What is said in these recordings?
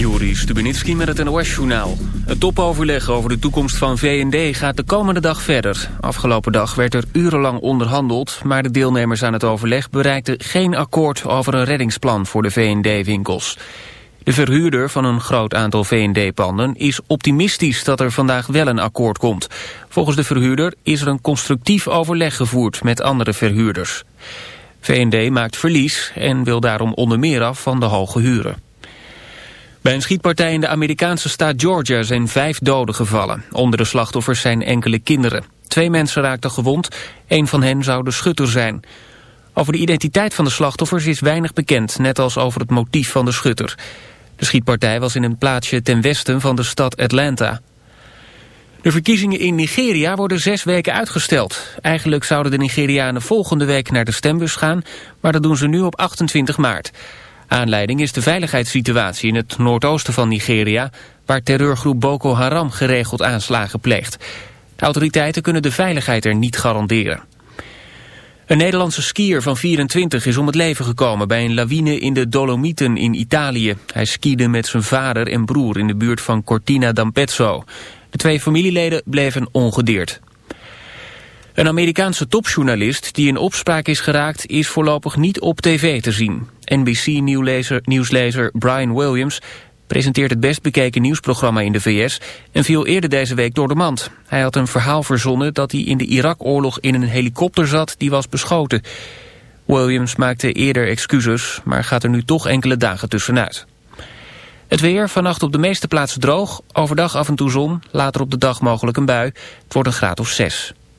Juri Stubenitski met het NOS-journaal. Het topoverleg over de toekomst van VND gaat de komende dag verder. Afgelopen dag werd er urenlang onderhandeld... maar de deelnemers aan het overleg bereikten geen akkoord... over een reddingsplan voor de VND-winkels. De verhuurder van een groot aantal VND-panden is optimistisch dat er vandaag wel een akkoord komt. Volgens de verhuurder is er een constructief overleg gevoerd met andere verhuurders. VND maakt verlies en wil daarom onder meer af van de hoge huren. Bij een schietpartij in de Amerikaanse staat Georgia zijn vijf doden gevallen. Onder de slachtoffers zijn enkele kinderen. Twee mensen raakten gewond, een van hen zou de schutter zijn. Over de identiteit van de slachtoffers is weinig bekend, net als over het motief van de schutter. De schietpartij was in een plaatsje ten westen van de stad Atlanta. De verkiezingen in Nigeria worden zes weken uitgesteld. Eigenlijk zouden de Nigerianen volgende week naar de stembus gaan, maar dat doen ze nu op 28 maart. Aanleiding is de veiligheidssituatie in het noordoosten van Nigeria... waar terreurgroep Boko Haram geregeld aanslagen pleegt. De autoriteiten kunnen de veiligheid er niet garanderen. Een Nederlandse skier van 24 is om het leven gekomen bij een lawine in de Dolomieten in Italië. Hij skiede met zijn vader en broer in de buurt van Cortina d'Ampezzo. De twee familieleden bleven ongedeerd. Een Amerikaanse topjournalist die in opspraak is geraakt... is voorlopig niet op tv te zien. NBC-nieuwslezer Brian Williams presenteert het best bekeken nieuwsprogramma in de VS... en viel eerder deze week door de mand. Hij had een verhaal verzonnen dat hij in de Irak-oorlog in een helikopter zat... die was beschoten. Williams maakte eerder excuses, maar gaat er nu toch enkele dagen tussenuit. Het weer, vannacht op de meeste plaatsen droog. Overdag af en toe zon, later op de dag mogelijk een bui. Het wordt een graad of 6.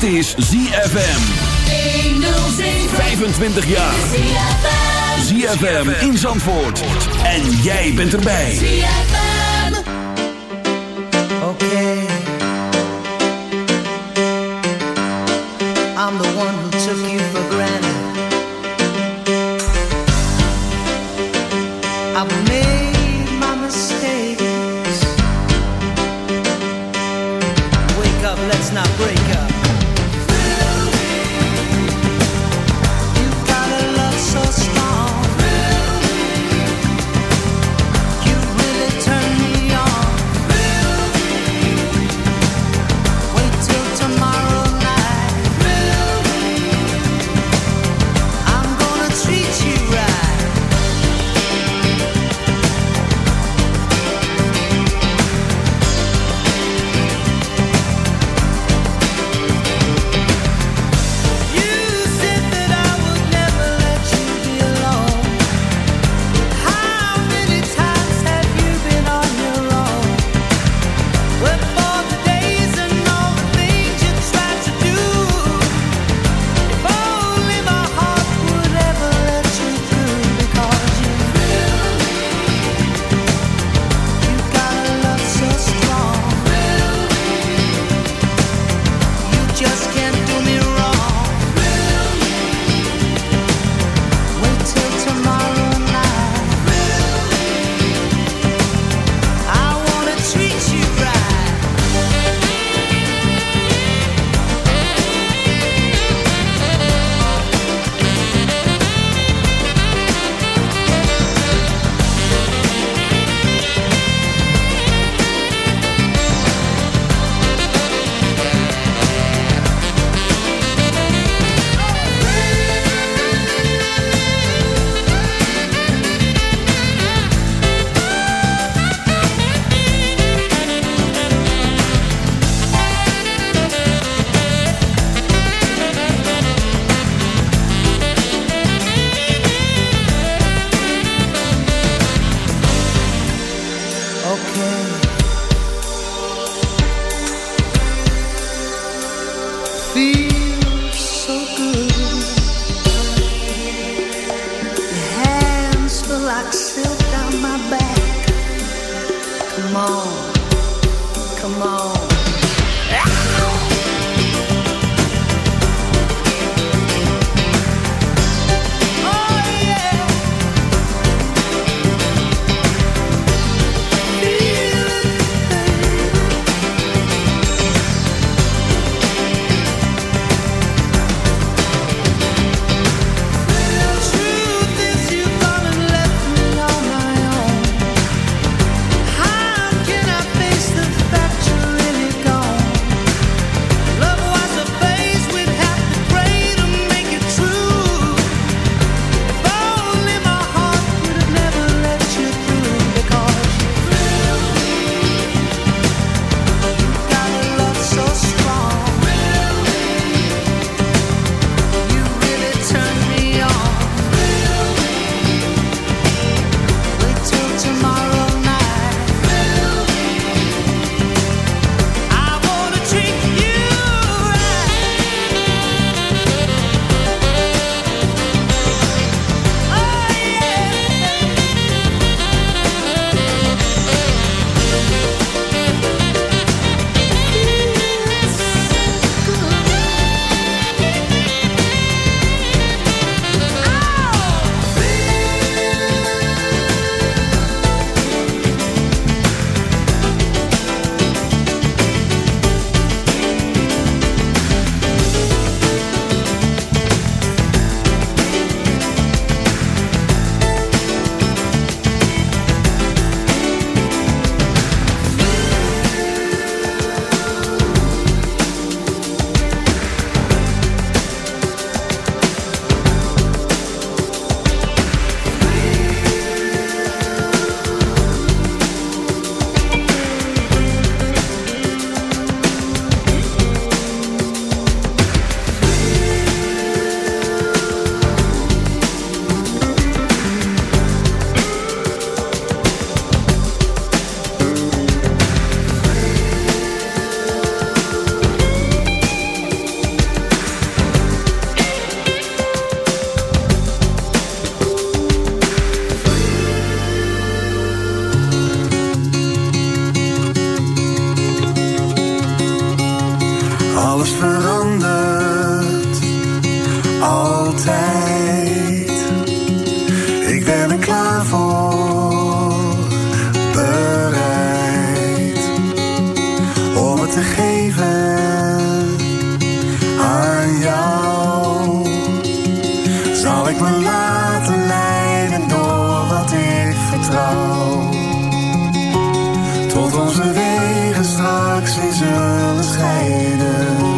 Dit is ZFM. 25 jaar. ZFM in Zandvoort. En jij bent erbij. ZFM. Okay. I'm the one who took you laten leiden door wat ik vertrouw. Tot onze wegen straks weer zullen scheiden.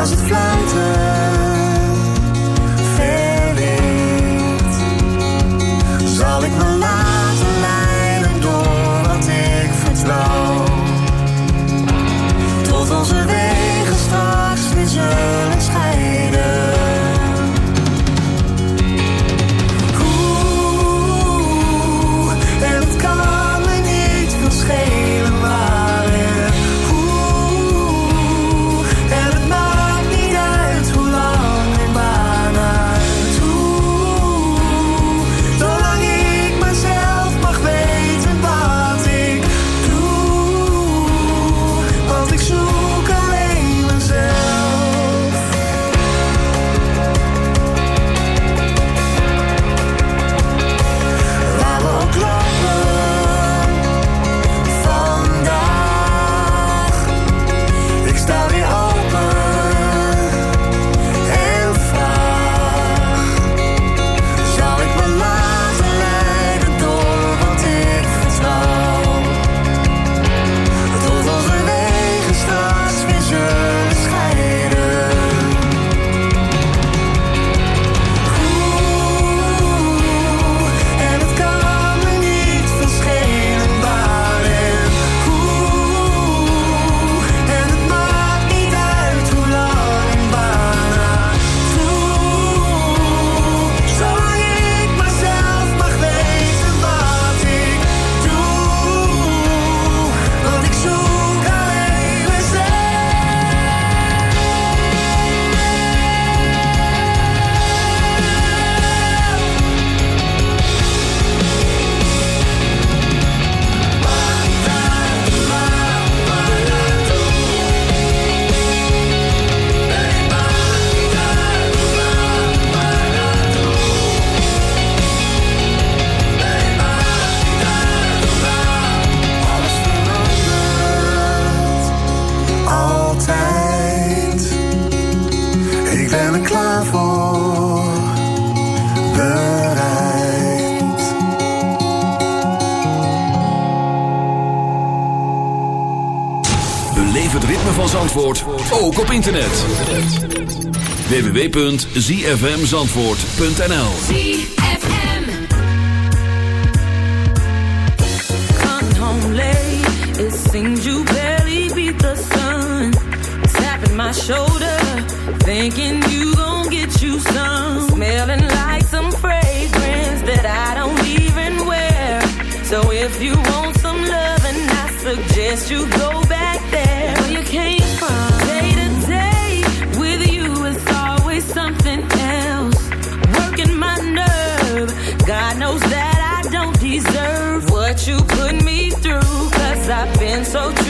was het fluiten. www.zfmzandvoort.nl ZFM. Come home late It seems you barely beat the sun. Tapping my shoulder Thinking you gon' get you some. Smelling like some fragrance That I don't even wear. So if you want some love And I suggest you go back you put me through. Cause I've been so true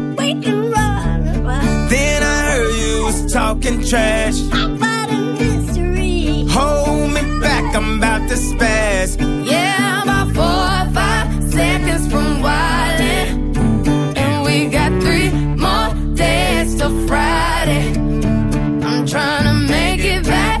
talking trash. How about a mystery? Hold me back, I'm about to spaz. Yeah, I'm about four or five seconds from wildin'. And we got three more days till Friday. I'm trying to make it back.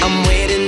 I'm waiting